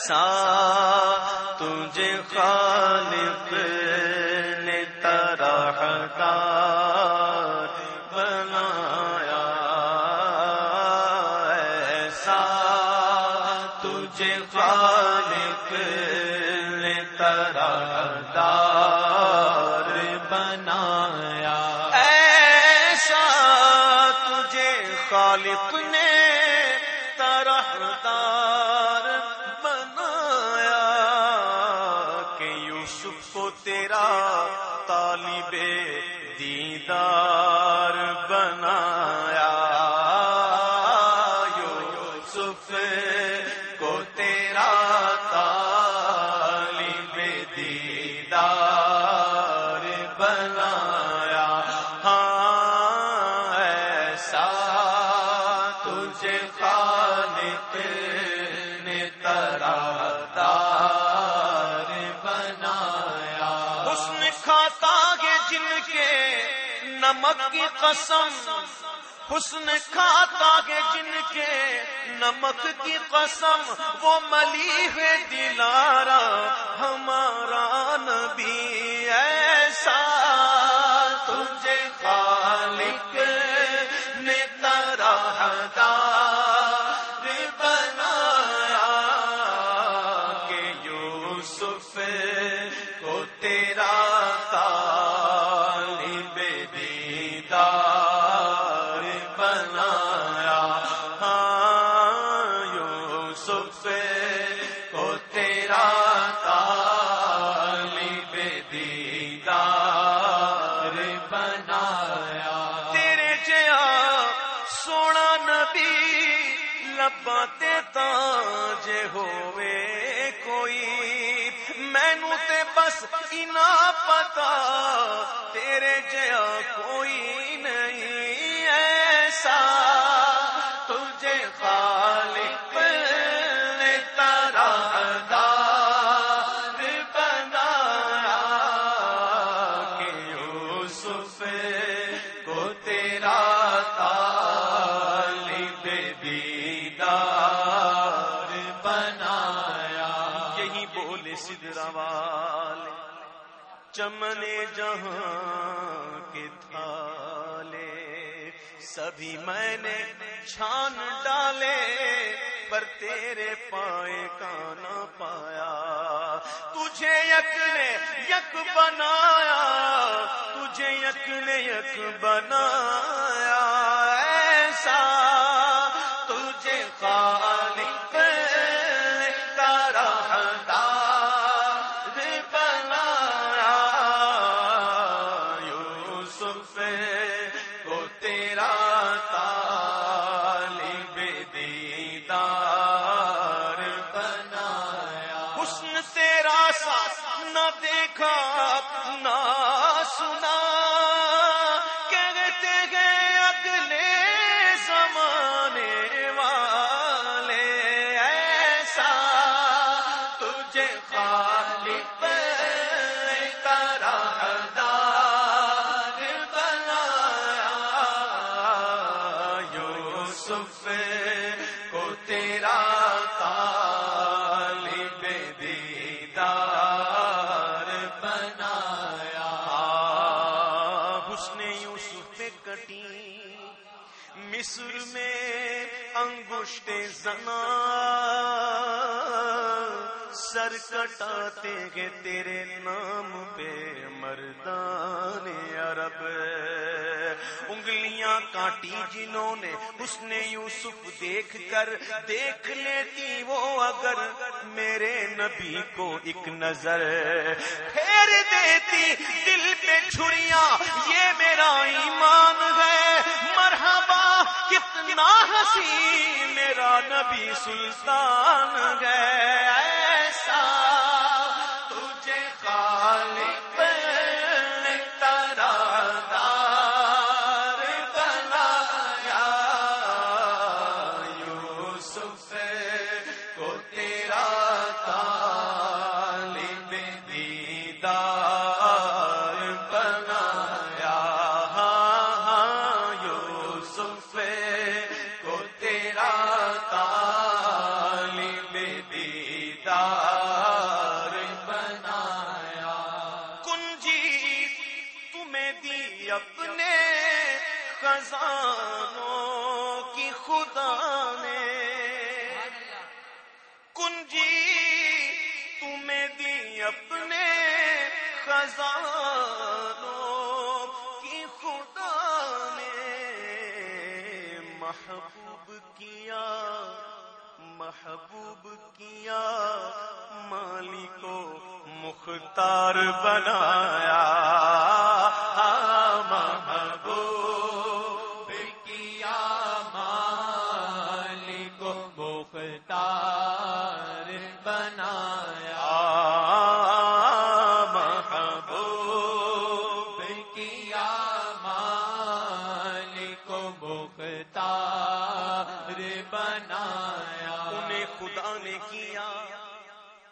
ایسا تجھے خالق نے طرح بنایا ایسا تجھے خالق نے طرح بنایا ایسا تجھے خالق نے طرح نمک کی قسم، حسن کھاتا ہے جن کے نمک کی قسم، وہ ملی ہے دلارا ہمارا یوسف کو تیرا طالب دیدار بنایا۔ تیرے جیا سونا نبی لباتے تاج ہوئے کوئی۔ مینو تے بس اینا پتا تیرے جیا کوئی چمنے جہاں کے تھالے، سبھی میں نے چھان ڈالے، پر تیرے پائے کا نہ پایا۔ تجھے یک نے یک بنایا، تجھے یک نے یک بنایا۔ ایسا تجھے خالق نے طرح مصر میں انگشت زنا سر کٹاتے گے تیرے نام پہ مردان عرب کاٹی جنہوں نے اس نے یوسف دیکھ کر دیکھ لیتی وہ اگر میرے نبی کو ایک نظر پھیر دیتی دل پہ چھڑیاں یہ میرا ایمان ہے مرحبا کتنا ہنسی میرا نبی سلطان ہے ایسا خزانوں کی خدا نے کنجی تمہیں دی اپنے خزانوں کی خدا نے محبوب کیا محبوب کیا مالی کو مختار بنایا۔ خدا نے کیا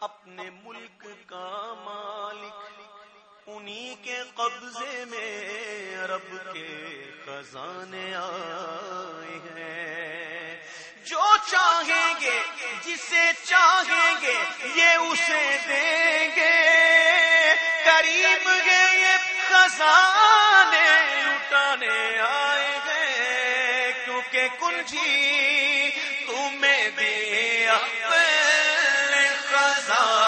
اپنے ملک کا مالک، انہی کے قبضے میں رب کے خزانے آئے ہیں۔ جو چاہیں گے، جسے چاہیں گے، یہ اسے دیں گے۔ کریم گے یہ خزانے لٹانے آئے ہیں، کیونکہ کنجی تمہیں دے اپنے خزانوں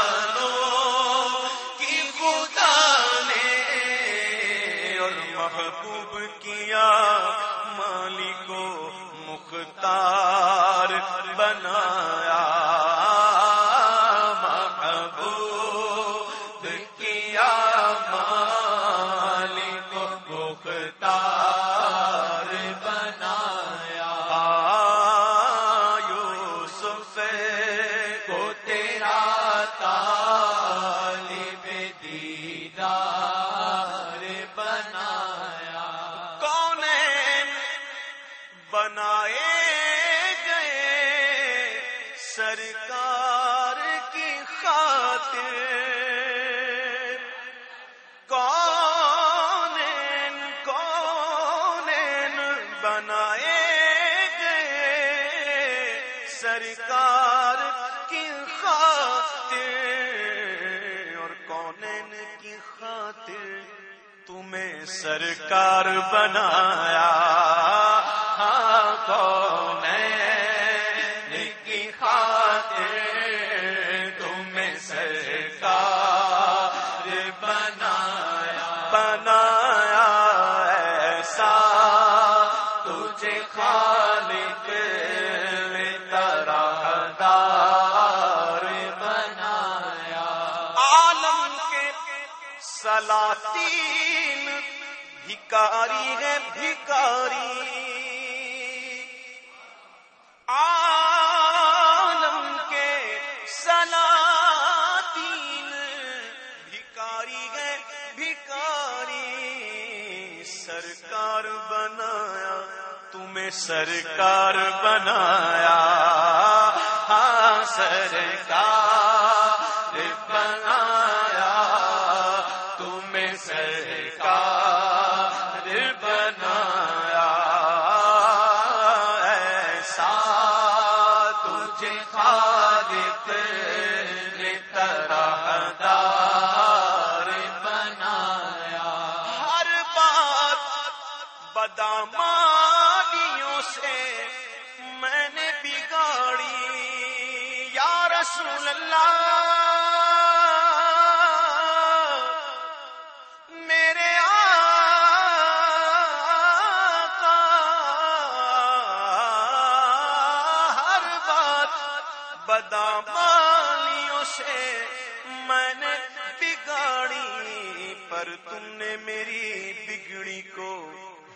سرکار کی خاطر اور کون کی خاطر تمہیں سرکار بنایا سلاطین بھکاری ہے بھکاری۔ عالم کے سلاطین۔ بھکاری ہے بھکاری۔ سرکار بنایا، تمہیں سرکار بنایا۔ ہاں سرکار۔ رسول اللہ، میرے آقا، ہر بات بدامانیوں سے میں نے بگاڑی، پر تم نے میری بگڑی کو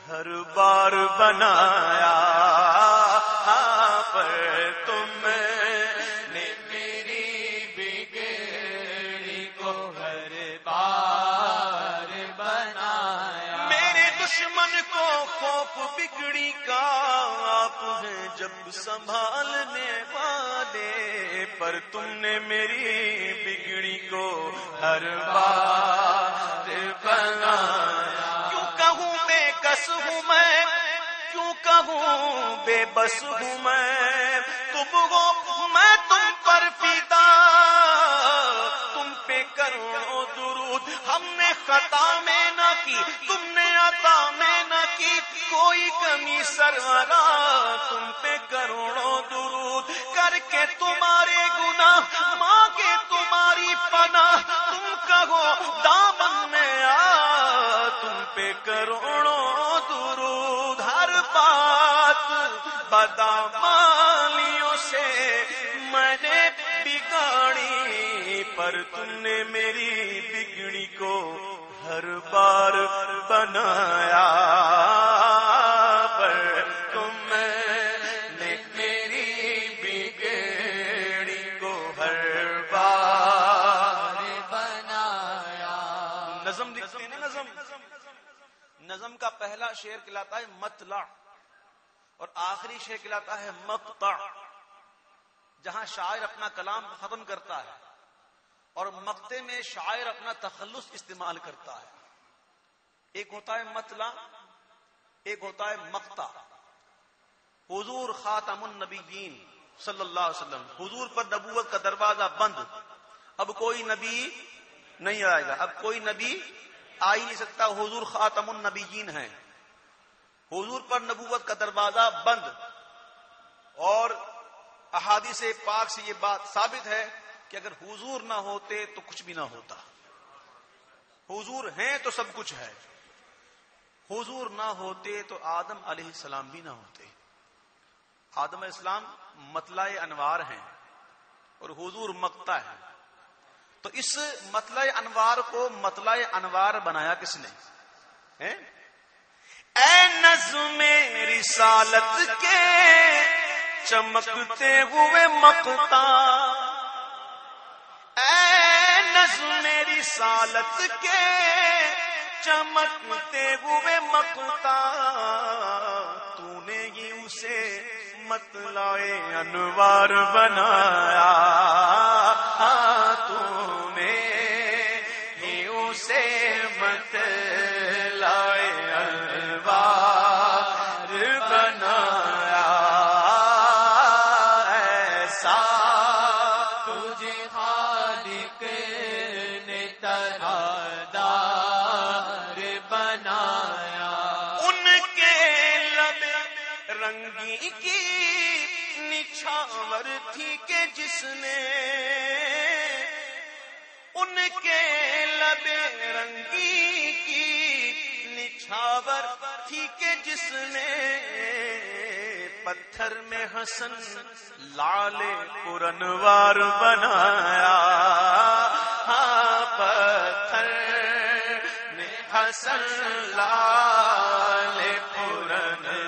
ہر بار بنایا۔ آپ ہیں جب سنبھالنے والے، پر تم نے میری بگڑی کو ہر بار بنایا۔ کیوں کہوں بے کس ہوں میں؟ کیوں کہوں بے بس ہوں میں؟ تم ہو، میں تم پر فدا۔ کروڑوں درود، ہم نے خطا میں نہ کی، تم نے عطا میں کی کوئی کمی سرورا، تم پہ کروڑوں درود کر کے تمہارے گنا ماں کے تمہاری پناہ، تم کہو دامن میں آ، تم پہ کروڑوں درود۔ ہر بات بدامالیوں سے میں نے بگاڑی، پر تم نے میری بگڑی کو ہر بار بنایا۔ پہلا شعر کہلاتا ہے مطلع اور آخری شعر کہلاتا ہے مقطع، جہاں شاعر اپنا کلام ختم کرتا ہے اور مقتے میں شاعر اپنا تخلص استعمال کرتا ہے۔ ایک ہوتا ہے مطلع، ایک ہوتا ہے مقطع۔ حضور خاتم النبیین صلی اللہ علیہ وسلم، حضور پر نبوت کا دروازہ بند۔ اب کوئی نبی نہیں آئے گا، اب کوئی نبی آ ہی نہیں سکتا، حضور خاتم النبیین ہیں۔ حضور پر نبوت کا دروازہ بند اور احادیث پاک سے یہ بات ثابت ہے کہ اگر حضور نہ ہوتے تو کچھ بھی نہ ہوتا۔ حضور ہیں تو سب کچھ ہے۔ حضور نہ ہوتے تو آدم علیہ السلام بھی نہ ہوتے۔ آدم علیہ السلام مطلع انوار ہیں اور حضور مکتا ہے تو اس مطلع انوار کو مطلع انوار بنایا کس نے؟ ہیں؟ اے نظم رسالت کے چمکتے ہوئے مکتا اے نظم رسالت کے چمکتے ہوئے مکتا تو نے ہی اسے مطلع انوار بنایا۔ تو رنگی کی نچھاور تھی کہ جس نے ان کے لب رنگی کی نچھاور تھی کہ جس نے پتھر میں حسن لال پورنوار بنایا۔ ہاں پتھر نے حسن لال پورن